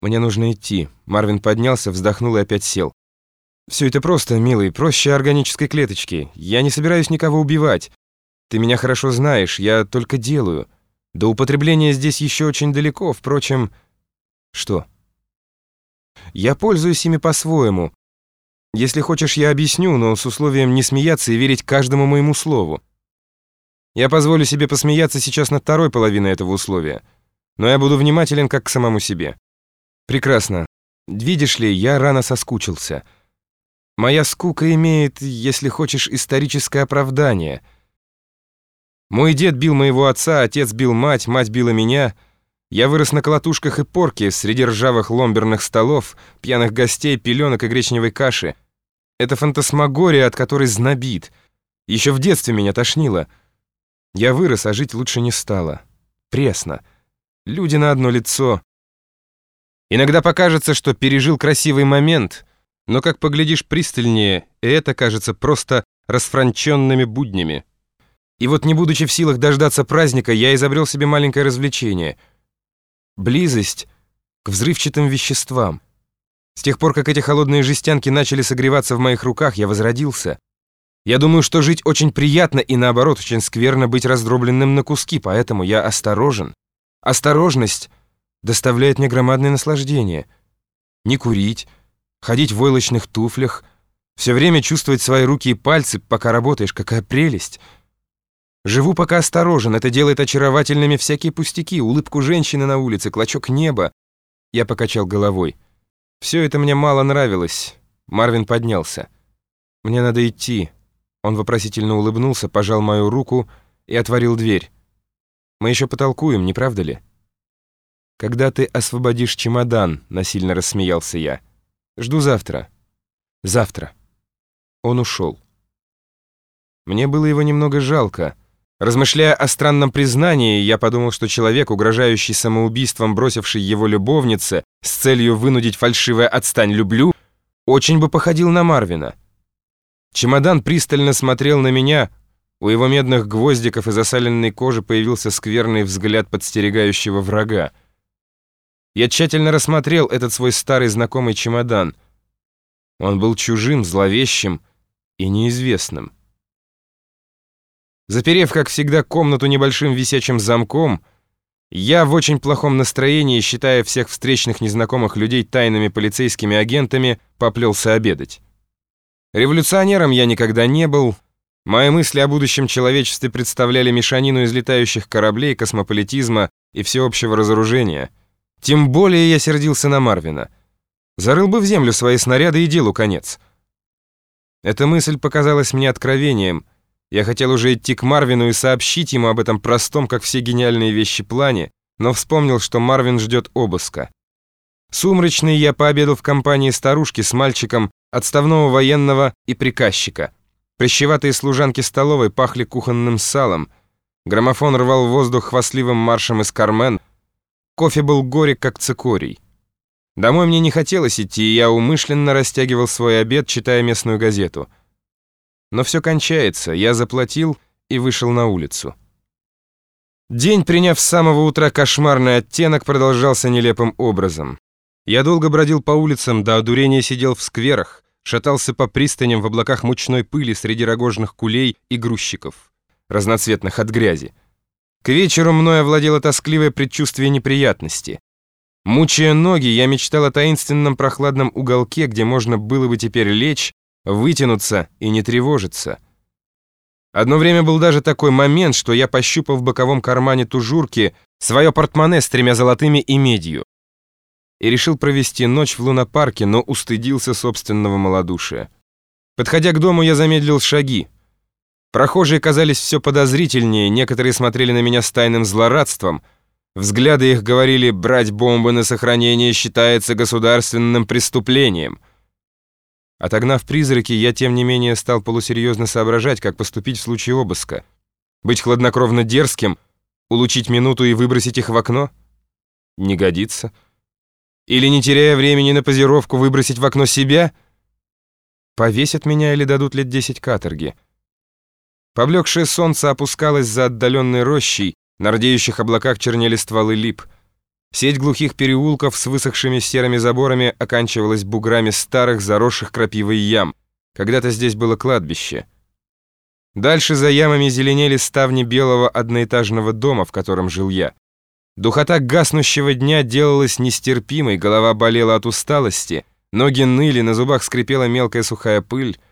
Мне нужно идти. Марвин поднялся, вздохнул и опять сел. Все это просто, милый, проще органической клеточки. Я не собираюсь никого убивать. Ты меня хорошо знаешь, я только делаю. До употребления здесь еще очень далеко, впрочем... Что? Я пользуюсь ими по-своему. Если хочешь, я объясню, но с условием не смеяться и верить каждому моему слову. Я позволю себе посмеяться сейчас над второй половиной этого условия, но я буду внимателен как к самому себе. Прекрасно. Видишь ли, я рано соскучился. Моя скука имеет, если хочешь, историческое оправдание. Мой дед бил моего отца, отец бил мать, мать била меня. Я вырос на колотушках и порке, среди ржавых ломберных столов, пьяных гостей, пеленок и гречневой каши. Это фантасмагория, от которой знобит. Еще в детстве меня тошнило. Я вырос, а жить лучше не стало. Пресно. Люди на одно лицо. Иногда покажется, что пережил красивый момент, но как поглядишь пристальнее, это кажется просто расфранченными буднями. И вот не будучи в силах дождаться праздника, я изобрел себе маленькое развлечение. Близость к взрывчатым веществам. С тех пор, как эти холодные жестянки начали согреваться в моих руках, я возродился. Я думаю, что жить очень приятно и, наоборот, очень скверно быть раздробленным на куски, поэтому я осторожен. Осторожность доставляет мне громадное наслаждение. Не курить, ходить в войлочных туфлях, все время чувствовать свои руки и пальцы, пока работаешь, какая прелесть. Живу пока осторожен, это делает очаровательными всякие пустяки, улыбку женщины на улице, клочок неба. Я покачал головой. Все это мне мало нравилось. Марвин поднялся. Мне надо идти. Он вопросительно улыбнулся, пожал мою руку и отворил дверь. Мы еще потолкуем, не правда ли? «Когда ты освободишь чемодан?» — насильно рассмеялся я. «Жду завтра». «Завтра». Он ушел. Мне было его немного жалко. Размышляя о странном признании, я подумал, что человек, угрожающий самоубийством, бросивший его любовнице с целью вынудить фальшивое «отстань, люблю», очень бы походил на Марвина. Чемодан пристально смотрел на меня, у его медных гвоздиков и засаленной кожи появился скверный взгляд подстерегающего врага. Я тщательно рассмотрел этот свой старый знакомый чемодан. Он был чужим, зловещим и неизвестным. Заперев, как всегда, комнату небольшим висячим замком, я в очень плохом настроении, считая всех встречных незнакомых людей тайными полицейскими агентами, поплелся обедать. Революционером я никогда не был. Мои мысли о будущем человечестве представляли мешанину из летающих кораблей, космополитизма и всеобщего разоружения — тем более я сердился на Марвина. Зарыл бы в землю свои снаряды и делу конец. Эта мысль показалась мне откровением. Я хотел уже идти к Марвину и сообщить ему об этом простом, как все гениальные вещи, плане, но вспомнил, что Марвин ждет обыска. Сумрачный я пообедал в компании старушки с мальчиком, отставного военного и приказчика. Прищеватые служанки столовой пахли кухонным салом. Граммофон рвал воздух хвастливым маршем из Кармен — Кофе был горек, как цикорий. Домой мне не хотелось идти, и я умышленно растягивал свой обед, читая местную газету. Но все кончается, я заплатил и вышел на улицу. День, приняв с самого утра кошмарный оттенок, продолжался нелепым образом. Я долго бродил по улицам, до одурения сидел в скверах, шатался по пристаням в облаках мучной пыли среди рогожных кулей и грузчиков, разноцветных от грязи. К вечеру мной овладело тоскливое предчувствие неприятности. Мучая ноги, я мечтал о таинственном прохладном уголке, где можно было бы теперь лечь, вытянуться и не тревожиться. Одно время был даже такой момент, что я пощупал в боковом кармане тужурки свое портмоне с тремя золотыми и медью и решил провести ночь в лунопарке, но устыдился собственного малодушия. Подходя к дому, я замедлил шаги. Прохожие казались все подозрительнее, некоторые смотрели на меня с тайным злорадством. Взгляды их говорили, брать бомбы на сохранение считается государственным преступлением. Отогнав призраки, я тем не менее стал полусерьезно соображать, как поступить в случае обыска. Быть хладнокровно дерзким, улучить минуту и выбросить их в окно? Не годится. Или, не теряя времени на позировку, выбросить в окно себя? Повесят меня или дадут лет десять каторги. Поблекшее солнце опускалось за отдаленной рощей, на рдеющих облаках чернели стволы лип. Сеть глухих переулков с высохшими серыми заборами оканчивалась буграми старых, заросших крапивой ям. Когда-то здесь было кладбище. Дальше за ямами зеленели ставни белого одноэтажного дома, в котором жил я. Духота гаснущего дня делалась нестерпимой, голова болела от усталости, ноги ныли, на зубах скрипела мелкая сухая пыль —